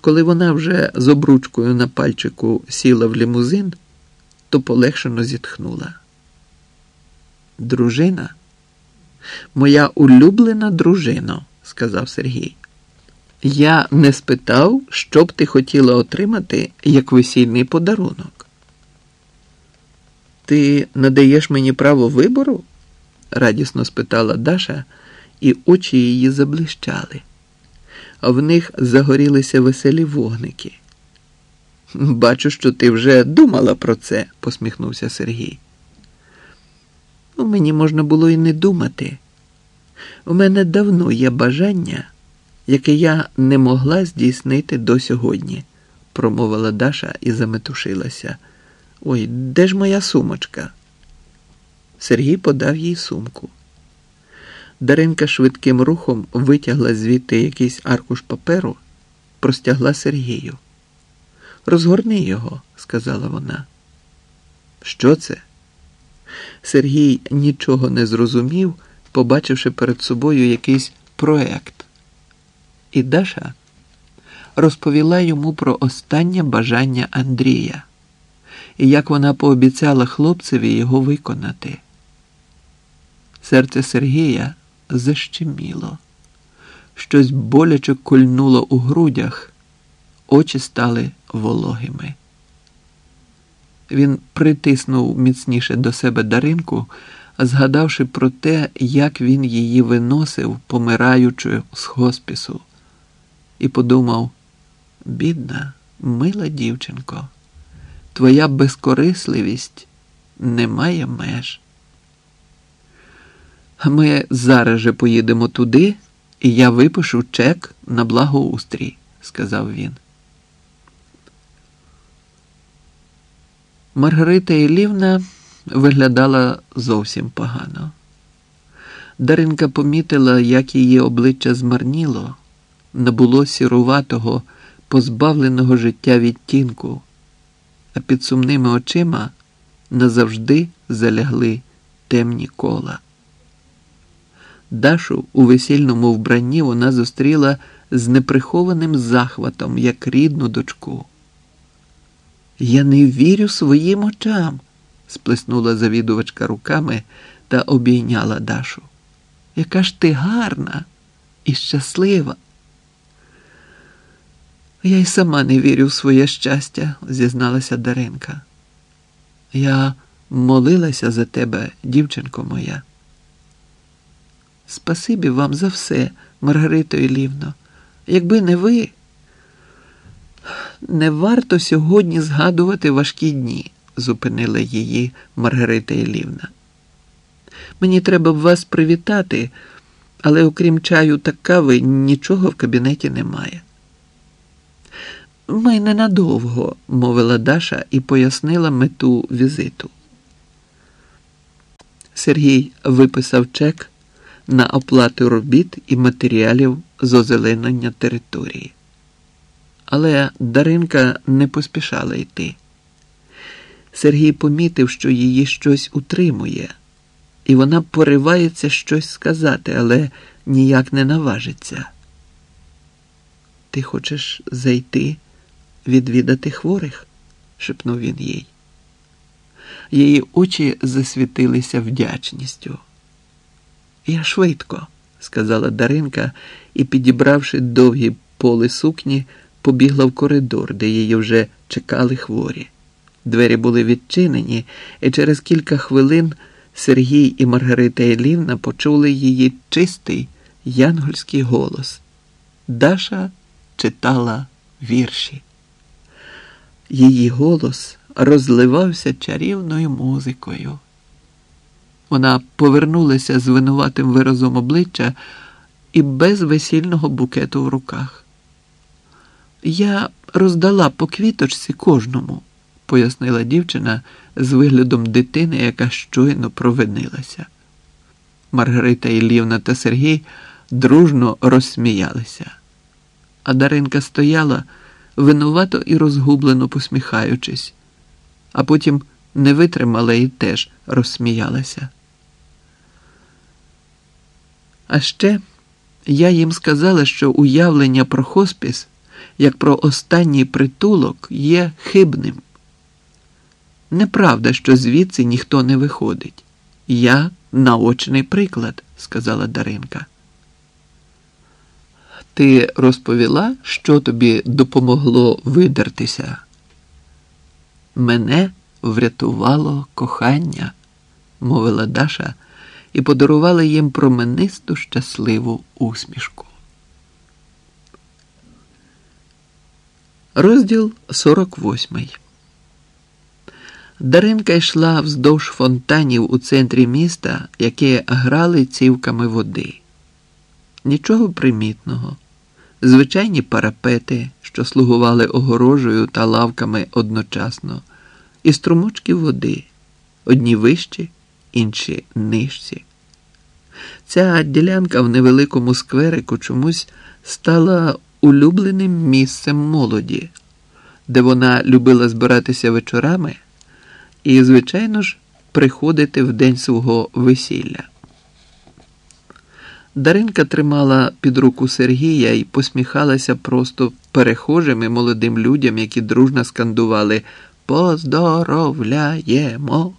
Коли вона вже з обручкою на пальчику сіла в лімузин, то полегшено зітхнула. Дружина, моя улюблена дружино, сказав Сергій. Я не спитав, що б ти хотіла отримати як весільний подарунок. Ти надаєш мені право вибору? радісно спитала Даша, і очі її заблищали, в них загорілися веселі вогники. Бачу, що ти вже думала про це, посміхнувся Сергій. У мені можна було і не думати. У мене давно є бажання, яке я не могла здійснити до сьогодні, промовила Даша і заметушилася. Ой, де ж моя сумочка? Сергій подав їй сумку. Даринка швидким рухом витягла звідти якийсь аркуш паперу, простягла Сергію. Розгорни його, сказала вона. Що це? Сергій нічого не зрозумів, побачивши перед собою якийсь проект. І Даша розповіла йому про останнє бажання Андрія і як вона пообіцяла хлопцеві його виконати. Серце Сергія защеміло, щось боляче кольнуло у грудях, очі стали вологими. Він притиснув міцніше до себе даринку, згадавши про те, як він її виносив, помираючи з хоспісу, і подумав: бідна, мила дівчинко, твоя безкорисливість не має меж. Ми зараз же поїдемо туди, і я випишу чек на благоустрій, сказав він. Маргарита Ілівна виглядала зовсім погано. Даринка помітила, як її обличчя змарніло, набуло сіруватого, позбавленого життя відтінку, а під сумними очима назавжди залягли темні кола. Дашу у весільному вбранні вона зустріла з неприхованим захватом, як рідну дочку. Я не вірю своїм очам, сплеснула завідувачка руками та обійняла Дашу. Яка ж ти гарна і щаслива. Я й сама не вірю в своє щастя, зізналася Даринка. Я молилася за тебе, дівчинко моя. Спасибі вам за все, Маргарито Ілівно. Якби не ви, не варто сьогодні згадувати важкі дні, зупинила її Маргарита Ілівна. Мені треба б вас привітати, але окрім чаю та кави нічого в кабінеті немає. Ми ненадовго, мовила Даша і пояснила мету візиту. Сергій виписав чек на оплату робіт і матеріалів з озеленення території. Але Даринка не поспішала йти. Сергій помітив, що її щось утримує, і вона поривається щось сказати, але ніяк не наважиться. Ти хочеш зайти, відвідати хворих? шепнув він їй. Її очі засвітилися вдячністю. Я швидко, сказала Даринка і, підібравши довгі поли сукні, побігла в коридор, де її вже чекали хворі. Двері були відчинені, і через кілька хвилин Сергій і Маргарита Елівна почули її чистий янгольський голос. Даша читала вірші. Її голос розливався чарівною музикою. Вона повернулася з винуватим виразом обличчя і без весільного букету в руках. Я роздала по квіточці кожному, пояснила дівчина з виглядом дитини, яка щойно провинилася. Маргарита Іллівна та Сергій дружно розсміялися, а Даринка стояла винувато і розгублено посміхаючись, а потім не витримала і теж розсміялася. А ще я їм сказала, що уявлення про хоспіс як про останній притулок, є хибним. Неправда, що звідси ніхто не виходить. Я наочний приклад, сказала Даринка. Ти розповіла, що тобі допомогло видертися? Мене врятувало кохання, мовила Даша і подарувала їм променисту щасливу усмішку. Розділ 48 Даринка йшла вздовж фонтанів у центрі міста, які грали цівками води. Нічого примітного, звичайні парапети, що слугували огорожею та лавками одночасно, і струмочки води, одні вищі, інші нижчі. Ця ділянка в невеликому скверику чомусь стала улюбленим місцем молоді, де вона любила збиратися вечорами і, звичайно ж, приходити в день свого весілля. Даринка тримала під руку Сергія і посміхалася просто перехожим і молодим людям, які дружно скандували Поздоровляємо.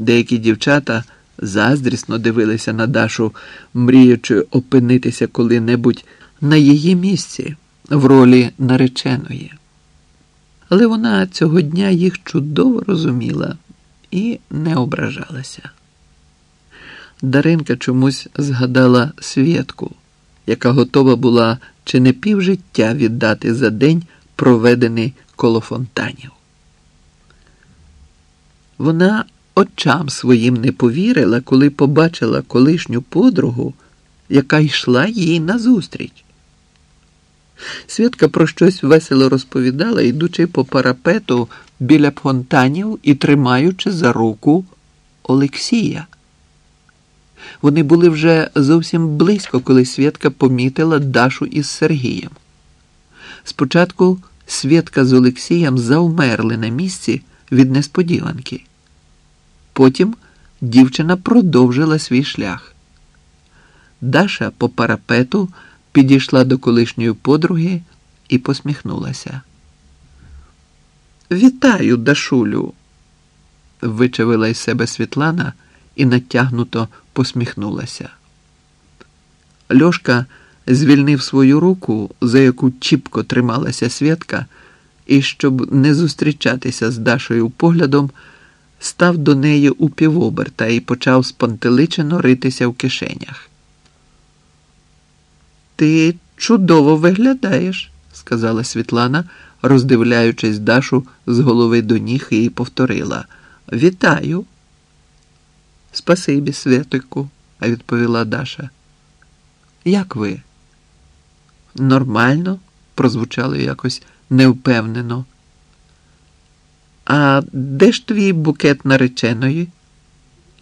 Деякі дівчата заздрісно дивилися на Дашу, мріючи опинитися коли-небудь на її місці в ролі нареченої. Але вона цього дня їх чудово розуміла і не ображалася. Даринка чомусь згадала Свєтку, яка готова була чи не півжиття віддати за день, проведений коло фонтанів. Вона очам своїм не повірила, коли побачила колишню подругу, яка йшла їй назустріч. Святка про щось весело розповідала, йдучи по парапету біля фонтанів і тримаючи за руку Олексія. Вони були вже зовсім близько, коли Святка помітила Дашу із Сергієм. Спочатку Святка з Олексієм завмерли на місці від несподіванки. Потім дівчина продовжила свій шлях. Даша по парапету підійшла до колишньої подруги і посміхнулася. Вітаю, Дашулю, вичавила із себе Світлана і натягнуто посміхнулася. Льошка звільнив свою руку, за яку чіпко трималася Святка, і, щоб не зустрічатися з Дашою поглядом, став до неї у півоберта і почав спантеличено ритися в кишенях. Ти чудово виглядаєш, сказала Світлана, роздивляючись Дашу з голови до ніг і повторила. Вітаю. Спасибі, Святику, відповіла Даша. Як ви? Нормально, прозвучало якось невпевнено. А де ж твій букет нареченої?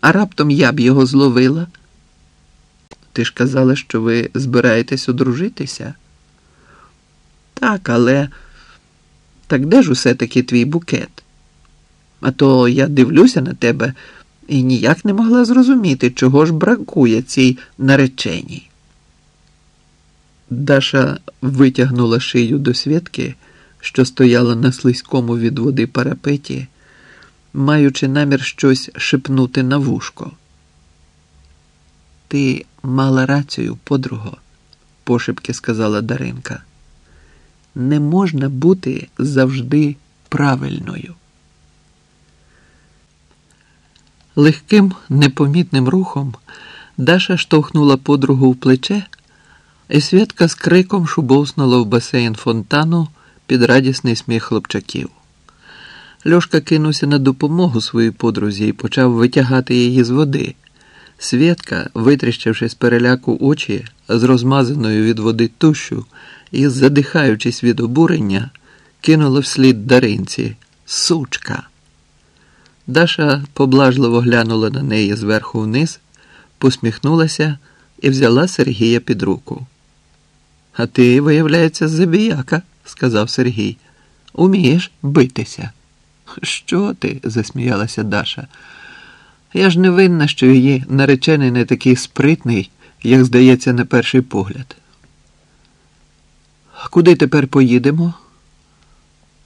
А раптом я б його зловила? Ти ж казала, що ви збираєтесь одружитися? Так, але так де ж усе таки твій букет? А то я дивлюся на тебе і ніяк не могла зрозуміти, чого ж бракує цій нареченій. Даша витягнула шию до свідки, що стояла на слизькому від води парапеті, маючи намір щось шепнути на вушко. Ти мала рацію, подруго, пошепки сказала Даринка. Не можна бути завжди правильною. Легким, непомітним рухом Даша штовхнула подругу в плече, і Святка з криком шубовснула в басейн фонтану під радісний сміх хлопчаків. Льошка кинувся на допомогу своїй подрузі і почав витягати її з води. Святка, витріщивши з переляку очі з розмазаною від води тущу і, задихаючись від обурення, кинула вслід даринці Сучка. Даша поблажливо глянула на неї зверху вниз, посміхнулася і взяла Сергія під руку. А ти, виявляється, забіяка, сказав Сергій. Умієш битися. Що ти? засміялася Даша. Я ж не винна, що її наречений не такий спритний, як здається, на перший погляд. Куди тепер поїдемо?